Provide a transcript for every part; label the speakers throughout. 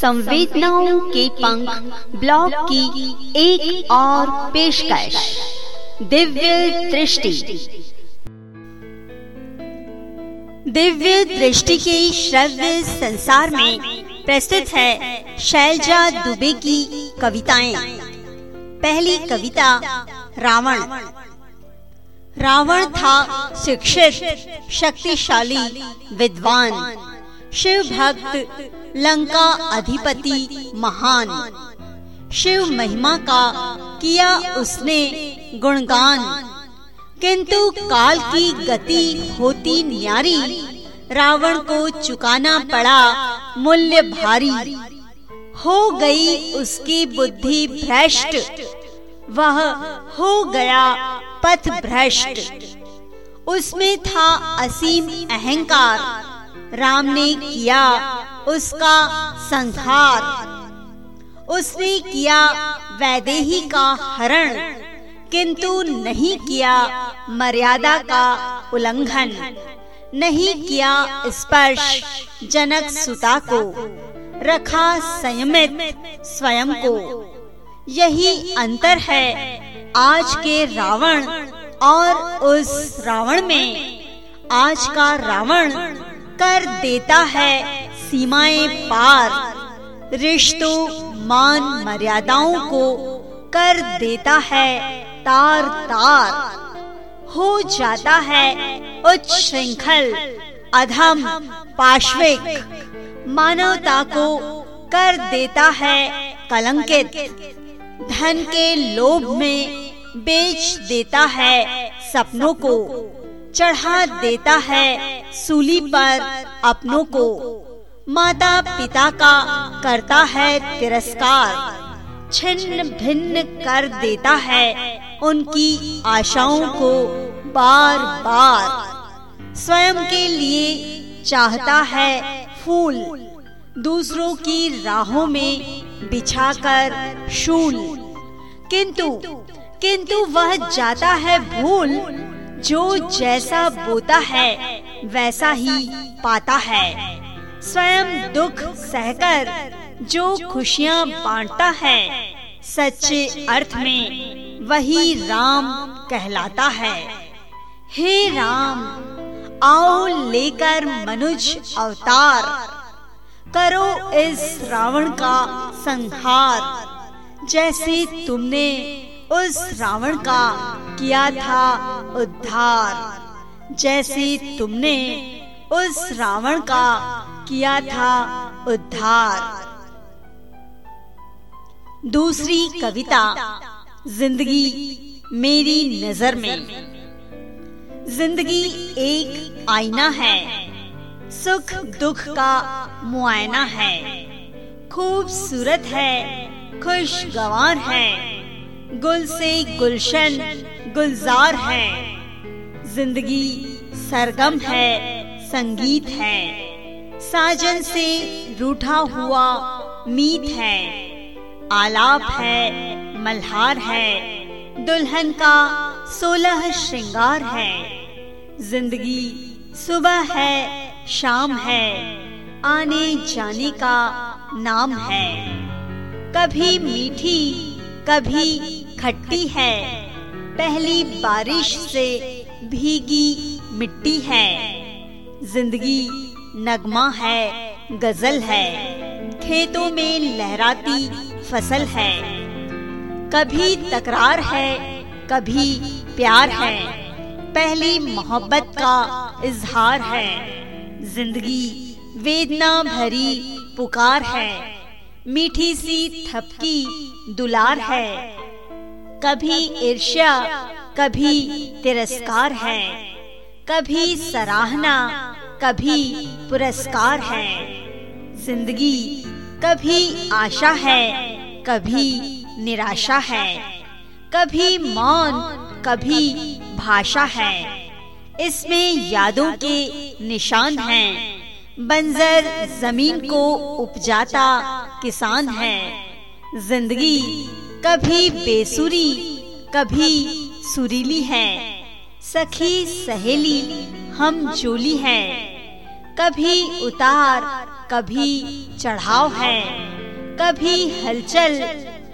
Speaker 1: संवेदनाओं के पंख ब्लॉग की एक और पेशकश। दिव्य दृष्टि। दिव्य दृष्टि के श्रव्य संसार में प्रस्तुत है शैलजा दुबे की कविताएँ। पहली कविता, रावण। रावण था शिक्षित, शक्तिशाली, विद्वान। शिव भक्त लंका अधिपति, महान। शिव महिमा का किया उसने गुणगान। किंतु काल की गति होती न्यारी, रावण को चुकाना पड़ा मूल्य भारी। हो गई उसकी बुद्धि भ्रष्ट, वह हो गया पथ भ्रष्ट। उसमें था असीम अहंकार राम ने किया उसका संहार। उसने किया वैदेही का हरण, किंतु नहीं किया मर्यादा का उल्लंघन, नहीं किया स्पर्श जनक सुता को, रखा संयमित स्वयं को। यही अंतर है आज के रावण और उस रावण में। आज का रावण कर देता है। सीमाएँ पार। रिश्तों, मान, मर्यादाओं को कर देता है। तार तार। हो जाता है उच्च श्रृंखल अधम पाश्विक मानवता को कर देता है कलंकित। धन के लोभ में बेच देता है सपनों को, चढ़ा देता है सूली पर अपनों को माता पिता का करता है तिरस्कार छिन्न भिन्न कर देता है उनकी आशाओं को बार बार स्वयं के लिए चाहता है फूल, दूसरों की राहों में बिछाकर शूल। किंतु किंतु वह जाता है भूल, जो जैसा बोता है वैसा ही पाता है। स्वयं दुख सहकर जो खुशियाँ बांटता है, सच्चे अर्थ में वही राम कहलाता है। हे राम, आओ लेकर मनुज अवतार। करो इस रावण का संहार। जैसे तुमने उस रावण का किया था उद्धार। जैसे तुमने उस रावण का किया था उद्धार। दूसरी कविता, ज़िंदगी मेरी नज़र में। ज़िंदगी एक आईना है, सुख दुख का मुआयना है। खूबसूरत है, खुशगवार है, गुल से गुलशन गुलजार है। ज़िंदगी सरगम है, संगीत है। साजन से रूठा हुआ मीत है। आलाप है, मल्हार है। दुल्हन का सोलह श्रृंगार है। ज़िंदगी सुबह है, शाम है। आने जाने का नाम है। कभी मीठी, कभी खट्टी है। पहली बारिश से भीगी मिट्टी है। ज़िंदगी नगमा है, गज़ल है। खेतों में लहराती फ़सल है। कभी तकरार है, कभी प्यार है। पहली मोहब्बत का इजहार है। ज़िंदगी वेदना भरी पुकार है। मीठी सी थपकी दुलार है। कभी ईर्ष्या कभी तिरस्कार है, कभी सराहना, कभी पुरस्कार है। ज़िंदगी कभी आशा है, कभी निराशा है। कभी मौन, कभी भाषा है। इसमें यादों के निशान हैं। बंजर ज़मीन को उपजाता किसान है। ज़िंदगी कभी बेसुरी, कभी सुरीली है। सखी सहेली, हम जोली है। कभी उतार, कभी चढ़ाव है। कभी हलचल,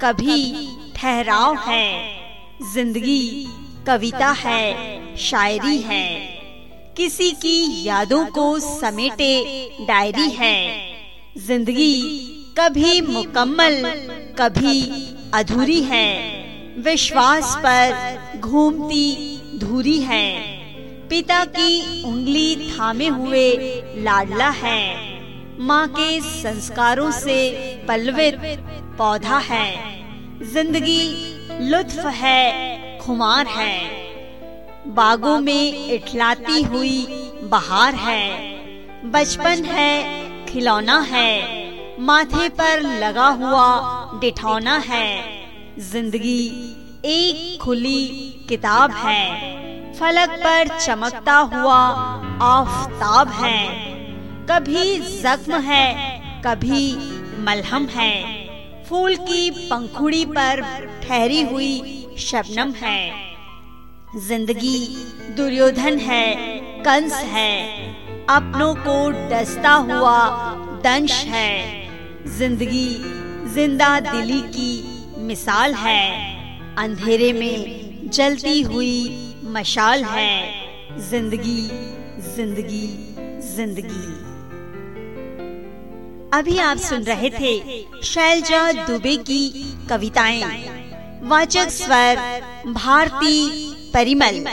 Speaker 1: कभी ठहराव है। ज़िंदगी, कविता है, शायरी है। किसी की यादों को समेटे डायरी है। ज़िंदगी कभी मुकम्मल, कभी अधूरी है। विश्वास पर घूमती धूरी है। पिता की उंगली थामे हुए लाडला है। माँ के संस्कारों से पलवित पौधा है। ज़िंदगी लुत्फ है, खुमार है। बागों में इठलाती हुई बहार है। बचपन है, खिलौना है। माथे पर लगा हुआ डिठौना है। ज़िंदगी एक खुली किताब है। फलक पर चमकता हुआ आफताब है। कभी जख्म है, कभी मलहम है। फूल की पंखुड़ी पर ठहरी हुई शबनम है। ज़िंदगी दुर्योधन है, कंस है। अपनों को डसता हुआ दंश है। ज़िंदगी ज़िंदा दिली की मिसाल है। अंधेरे में जलती हुई मशाल है। ज़िंदगी ज़िंदगी ज़िंदगी। अभी आप सुन रहे थे शैलजा दुबे की कविताएँ। वाचक स्वर भारती परिमल।